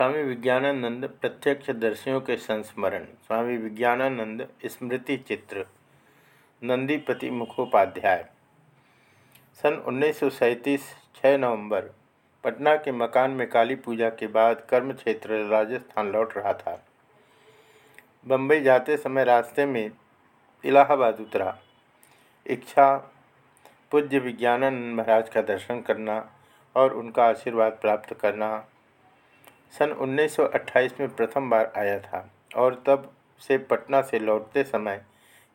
स्वामी विज्ञानानंद प्रत्यक्ष दर्शियों के संस्मरण। स्वामी विज्ञानानंद स्मृति चित्र नंदीपति मुखोपाध्याय। सन उन्नीस सौ सैंतीस छः नवंबर, पटना के मकान में काली पूजा के बाद कर्म क्षेत्र राजस्थान लौट रहा था। बम्बई जाते समय रास्ते में इलाहाबाद उतरा। इच्छा, पूज्य विज्ञानानंद महाराज का दर्शन करना और उनका आशीर्वाद प्राप्त करना सन 1928 में प्रथम बार आया था और तब से पटना से लौटते समय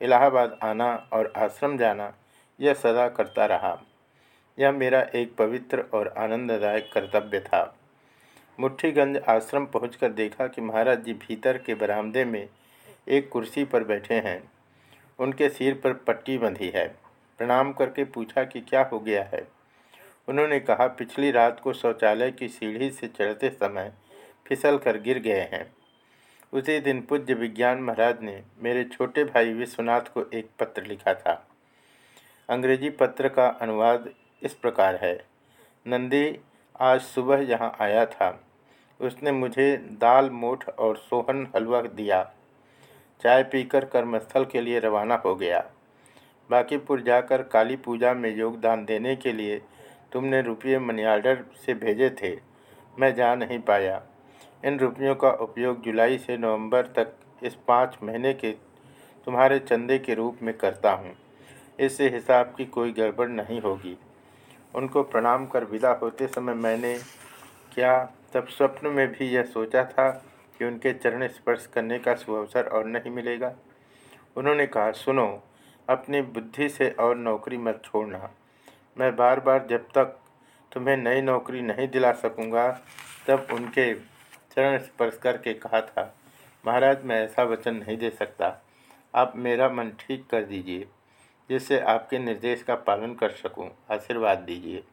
इलाहाबाद आना और आश्रम जाना यह सदा करता रहा। यह मेरा एक पवित्र और आनंददायक कर्तव्य था। मुठ्ठीगंज आश्रम पहुंचकर देखा कि महाराज जी भीतर के बरामदे में एक कुर्सी पर बैठे हैं। उनके सिर पर पट्टी बंधी है। प्रणाम करके पूछा कि क्या हो गया है? उन्होंने कहा, पिछली रात को शौचालय की सीढ़ी से चढ़ते समय फिसल कर गिर गए हैं। उसी दिन पूज्य विज्ञान महाराज ने मेरे छोटे भाई विश्वनाथ को एक पत्र लिखा था। अंग्रेज़ी पत्र का अनुवाद इस प्रकार है। नंदी, आज सुबह यहाँ आया था। उसने मुझे दाल, मोठ और सोहन हलवा दिया। चाय पीकर कर्मस्थल के लिए रवाना हो गया। बाकीपुर जाकर काली पूजा में योगदान देने के लिए तुमने रुपये मनी आर्डर से भेजे थे। मैं जा नहीं पाया। इन रुपयों का उपयोग जुलाई से नवंबर तक इस पाँच महीने के तुम्हारे चंदे के रूप में करता हूँ। इससे हिसाब की कोई गड़बड़ नहीं होगी। उनको प्रणाम कर विदा होते समय मैंने क्या तब स्वप्न में भी यह सोचा था कि उनके चरण स्पर्श करने का सुअवसर और नहीं मिलेगा। उन्होंने कहा, सुनो, अपनी बुद्धि से और नौकरी मत छोड़ना। मैं बार बार जब तक तुम्हें नई नौकरी नहीं दिला सकूँगा, तब उनके चरण स्पर्श करके कहा था, महाराज, मैं ऐसा वचन नहीं दे सकता। आप मेरा मन ठीक कर दीजिए, जिससे आपके निर्देश का पालन कर सकूँ। आशीर्वाद दीजिए।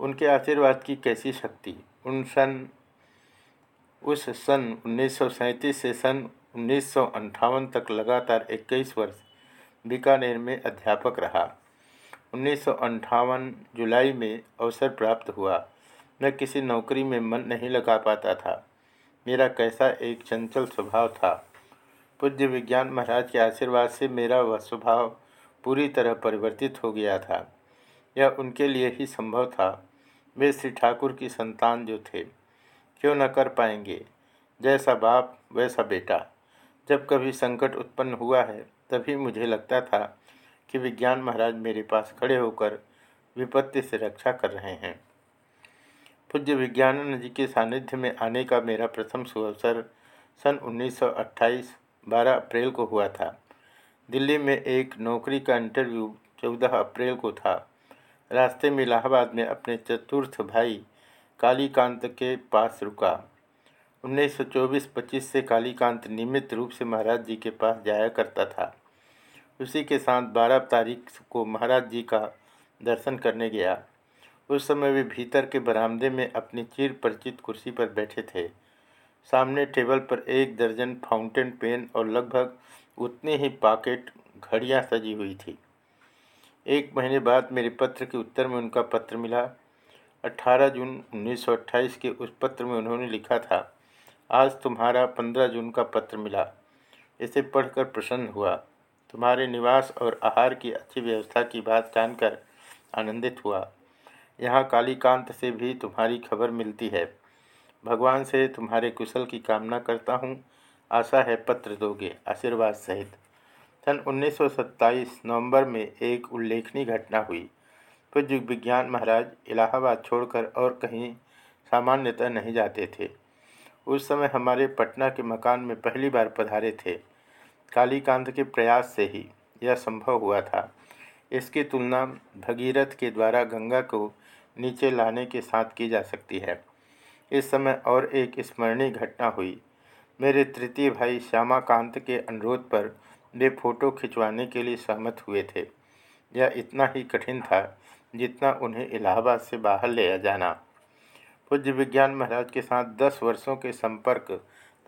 उनके आशीर्वाद की कैसी शक्ति? उन सन, उस सन उन्नीस सौ सैंतीस से सन उन्नीस तक लगातार 21 वर्ष बीकानेर में अध्यापक रहा। उन्नीस जुलाई में अवसर प्राप्त हुआ। मैं किसी नौकरी में मन नहीं लगा पाता था। मेरा कैसा एक चंचल स्वभाव था। पूज्य विज्ञान महाराज के आशीर्वाद से मेरा वह स्वभाव पूरी तरह परिवर्तित हो गया था। यह उनके लिए ही संभव था। वे श्री ठाकुर की संतान जो थे, क्यों न कर पाएँगे? जैसा बाप, वैसा बेटा। जब कभी संकट उत्पन्न हुआ है, तभी मुझे लगता था कि विज्ञान महाराज मेरे पास खड़े होकर विपत्ति से रक्षा कर रहे हैं। पूज्य विज्ञानंद जी के सानिध्य में आने का मेरा प्रथम सुअवसर सन 1928 12 अप्रैल को हुआ था। दिल्ली में एक नौकरी का इंटरव्यू 14 अप्रैल को था। रास्ते में इलाहाबाद में अपने चतुर्थ भाई कालीकांत के पास रुका। 1924-25 से कालीकांत नियमित रूप से महाराज जी के पास जाया करता था। उसी के साथ 12 तारीख को महाराज जी का दर्शन करने गया। उस समय वे भीतर के बरामदे में अपनी चिर परिचित कुर्सी पर बैठे थे। सामने टेबल पर एक दर्जन फाउंटेन पेन और लगभग उतनी ही पॉकेट घड़ियाँ सजी हुई थी। एक महीने बाद मेरे पत्र के उत्तर में उनका पत्र मिला। 18 जून 1928 के उस पत्र में उन्होंने लिखा था, आज तुम्हारा 15 जून का पत्र मिला। इसे पढ़कर प्रसन्न हुआ। तुम्हारे निवास और आहार की अच्छी व्यवस्था की बात जानकर आनंदित हुआ। यहाँ कालीकांत से भी तुम्हारी खबर मिलती है। भगवान से तुम्हारे कुशल की कामना करता हूँ। आशा है पत्र दोगे, आशीर्वाद सहित। सन 1927 नवंबर में एक उल्लेखनीय घटना हुई। पूज्य विज्ञान महाराज इलाहाबाद छोड़कर और कहीं सामान्यतः नहीं जाते थे। उस समय हमारे पटना के मकान में पहली बार पधारे थे। कालीकांत के प्रयास से ही यह संभव हुआ था। इसकी तुलना भगीरथ के द्वारा गंगा को नीचे लाने के साथ की जा सकती है। इस समय और एक स्मरणीय घटना हुई। मेरे तृतीय भाई श्यामाकांत के अनुरोध पर वे फ़ोटो खिंचवाने के लिए सहमत हुए थे। यह इतना ही कठिन था जितना उन्हें इलाहाबाद से बाहर ले जाना। पूज्य विज्ञान महाराज के साथ दस वर्षों के संपर्क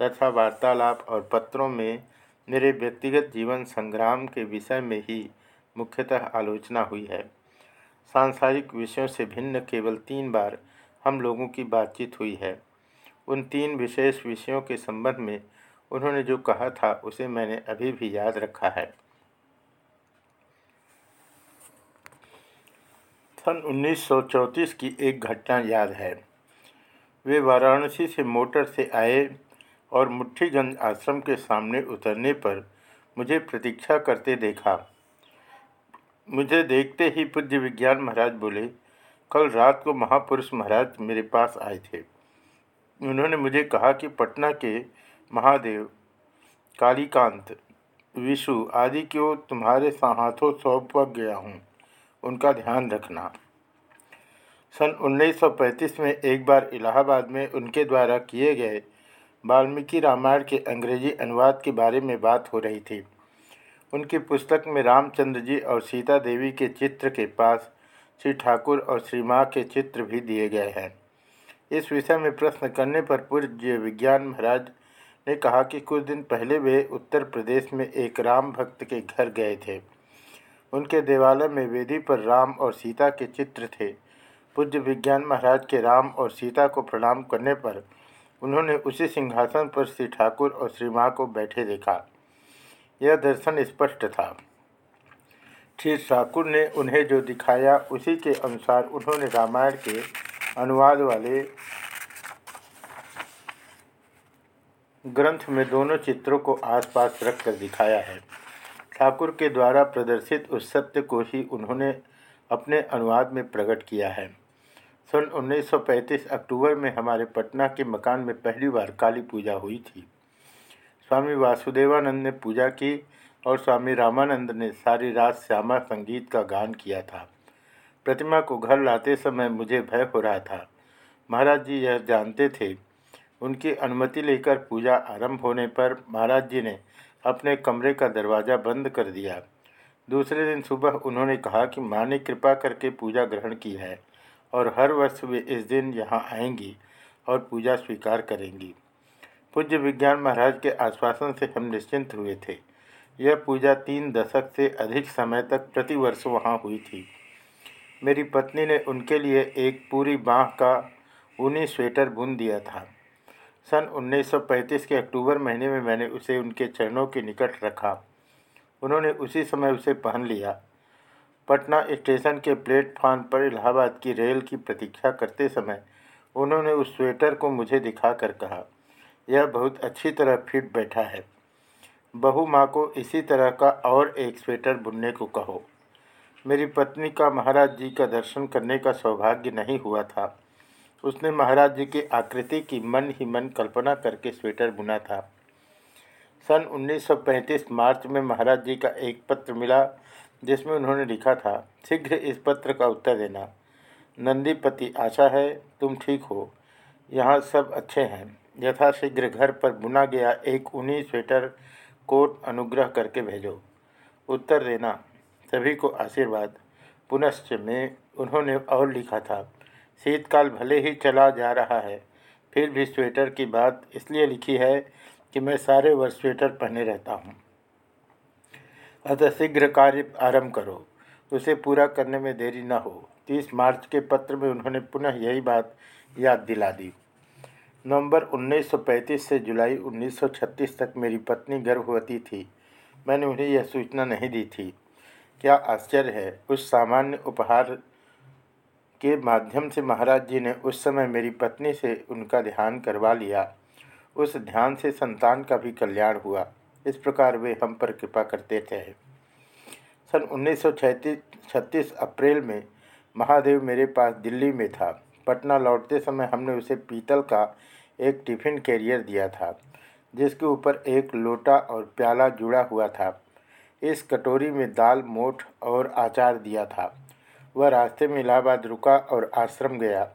तथा वार्तालाप और पत्रों में मेरे व्यक्तिगत जीवन संग्राम के विषय में ही मुख्यतः आलोचना हुई है। सांसारिक विषयों से भिन्न केवल तीन बार हम लोगों की बातचीत हुई है। उन तीन विशेष विषयों के संबंध में उन्होंने जो कहा था, उसे मैंने अभी भी याद रखा है। सन 1934 की एक घटना याद है। वे वाराणसी से मोटर से आए और मुठ्ठीगंज आश्रम के सामने उतरने पर मुझे प्रतीक्षा करते देखा। मुझे देखते ही पूज्य विज्ञान महाराज बोले, कल रात को महापुरुष महाराज मेरे पास आए थे। उन्होंने मुझे कहा कि पटना के महादेव, कालीकांत, विशु आदि को तुम्हारे हाथों सौंप गया हूँ। उनका ध्यान रखना। सन 1935 में एक बार इलाहाबाद में उनके द्वारा किए गए वाल्मीकि रामायण के अंग्रेज़ी अनुवाद के बारे में बात हो रही थी। उनकी पुस्तक में रामचंद्र जी और सीता देवी के चित्र के पास श्री ठाकुर और श्री माँ के चित्र भी दिए गए हैं। इस विषय में प्रश्न करने पर पूज्य विज्ञान महाराज ने कहा कि कुछ दिन पहले वे उत्तर प्रदेश में एक राम भक्त के घर गए थे। उनके देवालय में वेदी पर राम और सीता के चित्र थे। पूज्य विज्ञान महाराज के राम और सीता को प्रणाम करने पर उन्होंने उसी सिंहासन पर श्री ठाकुर और श्री माँ को बैठे देखा। यह दर्शन स्पष्ट था। श्री ठाकुर ने उन्हें जो दिखाया, उसी के अनुसार उन्होंने रामायण के अनुवाद वाले ग्रंथ में दोनों चित्रों को आसपास रखकर दिखाया है। ठाकुर के द्वारा प्रदर्शित उस सत्य को ही उन्होंने अपने अनुवाद में प्रकट किया है। सन 1935 अक्टूबर में हमारे पटना के मकान में पहली बार काली पूजा हुई थी। स्वामी वासुदेवानंद ने पूजा की और स्वामी रामानंद ने सारी रात श्यामा संगीत का गान किया था। प्रतिमा को घर लाते समय मुझे भय हो रहा था। महाराज जी यह जानते थे। उनकी अनुमति लेकर पूजा आरंभ होने पर महाराज जी ने अपने कमरे का दरवाज़ा बंद कर दिया। दूसरे दिन सुबह उन्होंने कहा कि माँ ने कृपा करके पूजा ग्रहण की है और हर वर्ष वे इस दिन यहाँ आएँगी और पूजा स्वीकार करेंगी। पूज्य विज्ञान महाराज के आश्वासन से हम निश्चिंत हुए थे। यह पूजा तीन दशक से अधिक समय तक प्रतिवर्ष वहाँ हुई थी। मेरी पत्नी ने उनके लिए एक पूरी बाँह का ऊनी स्वेटर बुन दिया था। सन 1935 के अक्टूबर महीने में मैंने उसे उनके चरणों के निकट रखा। उन्होंने उसी समय उसे पहन लिया। पटना स्टेशन के प्लेटफार्म पर इलाहाबाद की रेल की प्रतीक्षा करते समय उन्होंने उस स्वेटर को मुझे दिखाकर कहा यह बहुत अच्छी तरह फिट बैठा है। बहू माँ को इसी तरह का और एक स्वेटर बुनने को कहो। मेरी पत्नी का महाराज जी का दर्शन करने का सौभाग्य नहीं हुआ था। उसने महाराज जी की आकृति की मन ही मन कल्पना करके स्वेटर बुना था। सन 1935 मार्च में महाराज जी का एक पत्र मिला, जिसमें उन्होंने लिखा था, शीघ्र इस पत्र का उत्तर देना। नंदीपति, आशा है तुम ठीक हो। यहाँ सब अच्छे हैं। यथाशीघ्र घर पर बुना गया एक ऊनी स्वेटर कोट अनुग्रह करके भेजो। उत्तर देना, सभी को आशीर्वाद। पुनश्च में, उन्होंने और लिखा था, शीतकाल भले ही चला जा रहा है, फिर भी स्वेटर की बात इसलिए लिखी है कि मैं सारे वर्ष स्वेटर पहने रहता हूँ। अतः शीघ्र कार्य आरंभ करो, उसे पूरा करने में देरी न हो। तीस मार्च के पत्र में उन्होंने पुनः यही बात याद दिला दी। नवंबर 1935 से जुलाई 1936 तक मेरी पत्नी गर्भवती थी। मैंने उन्हें यह सूचना नहीं दी थी। क्या आश्चर्य है, उस सामान्य उपहार के माध्यम से महाराज जी ने उस समय मेरी पत्नी से उनका ध्यान करवा लिया। उस ध्यान से संतान का भी कल्याण हुआ। इस प्रकार वे हम पर कृपा करते थे। सन उन्नीस छत्तीस अप्रैल में महादेव मेरे पास दिल्ली में था। पटना लौटते समय हमने उसे पीतल का एक टिफ़िन कैरियर दिया था, जिसके ऊपर एक लोटा और प्याला जुड़ा हुआ था। इस कटोरी में दाल, मोठ और आचार दिया था। वह रास्ते में इलाहाबाद रुका और आश्रम गया।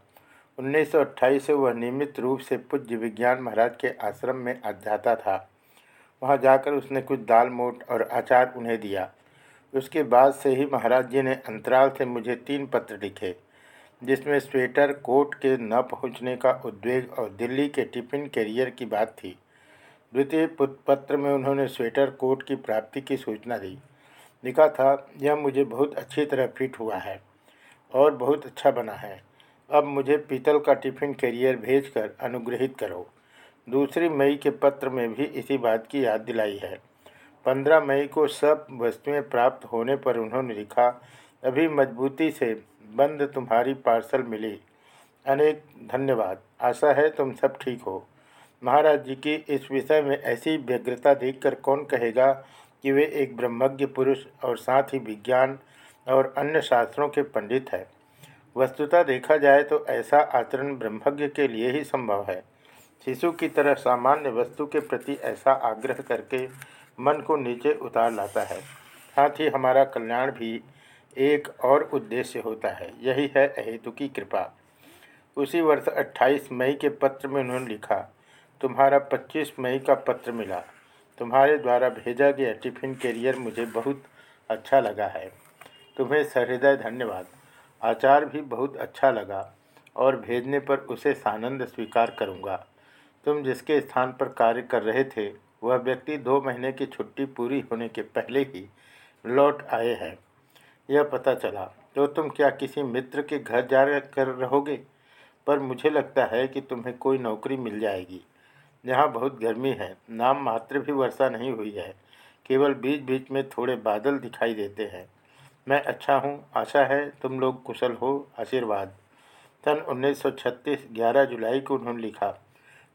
1928 से वह नियमित रूप से पूज्य विज्ञान महाराज के आश्रम में जाता था। वहाँ जाकर उसने कुछ दाल मोट और आचार उन्हें दिया। उसके बाद से ही महाराज जी ने अंतराल से मुझे तीन पत्र लिखे। जिसमें स्वेटर, कोट के न पहुँचने का उद्वेग और दिल्ली के टिफ़िन कैरियर की बात थी। द्वितीय पत्र में उन्होंने स्वेटर, कोट की प्राप्ति की सूचना दी। लिखा था, यह मुझे बहुत अच्छी तरह फिट हुआ है और बहुत अच्छा बना है। अब मुझे पीतल का टिफ़िन कैरियर भेजकर अनुग्रहित करो। दूसरी मई के पत्र में भी इसी बात की याद दिलाई है। पंद्रह मई को सब वस्तुएँ प्राप्त होने पर उन्होंने लिखा, अभी मजबूती से बंद तुम्हारी पार्सल मिली। अनेक धन्यवाद। आशा है तुम सब ठीक हो। महाराज जी की इस विषय में ऐसी व्यग्रता देखकर कौन कहेगा कि वे एक ब्रह्मज्ञ पुरुष और साथ ही विज्ञान और अन्य शास्त्रों के पंडित हैं। वस्तुतः देखा जाए तो ऐसा आचरण ब्रह्मज्ञ के लिए ही संभव है। शिशु की तरह सामान्य वस्तु के प्रति ऐसा आग्रह करके मन को नीचे उतार लाता है। साथ ही हमारा कल्याण भी एक और उद्देश्य होता है, यही है अहेतु की कृपा। उसी वर्ष 28 मई के पत्र में उन्होंने लिखा, तुम्हारा 25 मई का पत्र मिला। तुम्हारे द्वारा भेजा गया टिफ़िन कैरियर मुझे बहुत अच्छा लगा है। तुम्हें सहृदय धन्यवाद। आचार भी बहुत अच्छा लगा और भेजने पर उसे सानंद स्वीकार करूँगा। तुम जिसके स्थान पर कार्य कर रहे थे, वह व्यक्ति दो महीने की छुट्टी पूरी होने के पहले ही लौट आए हैं। यह पता चला तो तुम क्या किसी मित्र के घर जा कर रहोगे? पर मुझे लगता है कि तुम्हें कोई नौकरी मिल जाएगी। यहाँ बहुत गर्मी है, नाम मात्र भी वर्षा नहीं हुई है, केवल बीच बीच में थोड़े बादल दिखाई देते हैं। मैं अच्छा हूँ, आशा है तुम लोग कुशल हो, आशीर्वाद। सन 1936 11 जुलाई को उन्होंने लिखा।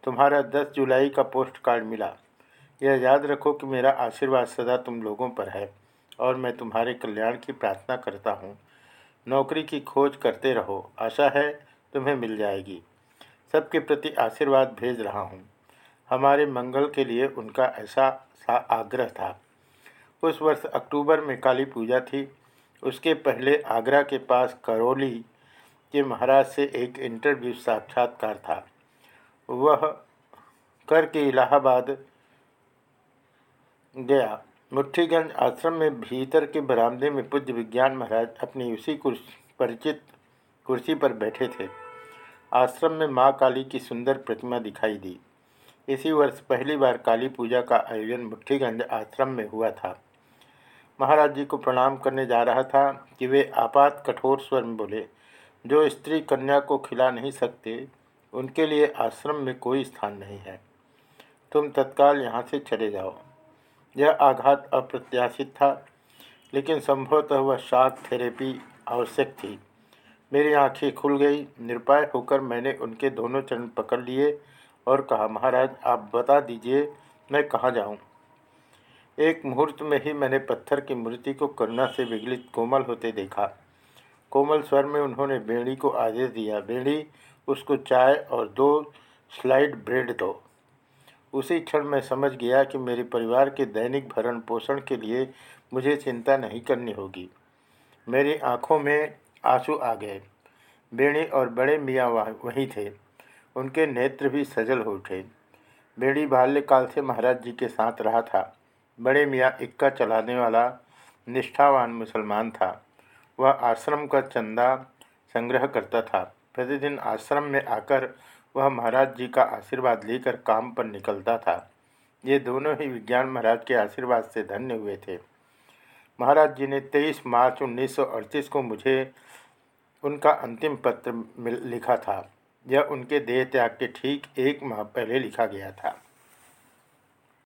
तुम्हारा 10 जुलाई का पोस्ट कार्ड मिला। यह याद रखो कि मेरा आशीर्वाद सदा तुम लोगों पर है। और मैं तुम्हारे कल्याण की प्रार्थना करता हूँ। नौकरी की खोज करते रहो। आशा है तुम्हें मिल जाएगी। सबके प्रति आशीर्वाद भेज रहा हूँ। हमारे मंगल के लिए उनका ऐसा सा आग्रह था। उस वर्ष अक्टूबर में काली पूजा थी। उसके पहले आगरा के पास करौली के महाराज से एक इंटरव्यू साक्षात्कार था। वह करके इलाहाबाद गया। मुठ्ठीगंज आश्रम में भीतर के बरामदे में पूज्य विज्ञान महाराज अपनी उसी कुर्सी, परिचित कुर्सी पर बैठे थे। आश्रम में माँ काली की सुंदर प्रतिमा दिखाई दी। इसी वर्ष पहली बार काली पूजा का आयोजन मुठ्ठीगंज आश्रम में हुआ था। महाराज जी को प्रणाम करने जा रहा था कि वे आपात कठोर स्वर में बोले, जो स्त्री कन्या को खिला नहीं सकते, उनके लिए आश्रम में कोई स्थान नहीं है। तुम तत्काल यहाँ से चले जाओ। यह आघात अप्रत्याशित था, लेकिन संभवतः वह शाक थेरेपी आवश्यक थी। मेरी आँखें खुल गई। निरपाय होकर मैंने उनके दोनों चरण पकड़ लिए और कहा, महाराज, आप बता दीजिए, मैं कहाँ जाऊँ? एक मुहूर्त में ही मैंने पत्थर की मूर्ति को करुणा से विगलित कोमल होते देखा। कोमल स्वर में उन्होंने बेड़ी को आदेश दिया, बेड़ी, उसको चाय और दो स्लाइड ब्रेड दो। उसी क्षण मैं समझ गया कि मेरे परिवार के दैनिक भरण पोषण के लिए मुझे चिंता नहीं करनी होगी। मेरी आँखों में आँसू आ गए। बेड़ी और बड़े मियाँ वहीं थे। उनके नेत्र भी सजल हो उठे। बेड़ी बाल्यकाल से महाराज जी के साथ रहा था। बड़े मियाँ इक्का चलाने वाला, निष्ठावान मुसलमान था। वह आश्रम का चंदा संग्रह करता था। प्रतिदिन आश्रम में आकर वह महाराज जी का आशीर्वाद लेकर काम पर निकलता था। ये दोनों ही विज्ञान महाराज के आशीर्वाद से धन्य हुए थे। महाराज जी ने 23 मार्च 1938 को मुझे उनका अंतिम पत्र लिखा था। यह उनके देह त्याग के ठीक एक माह पहले लिखा गया था।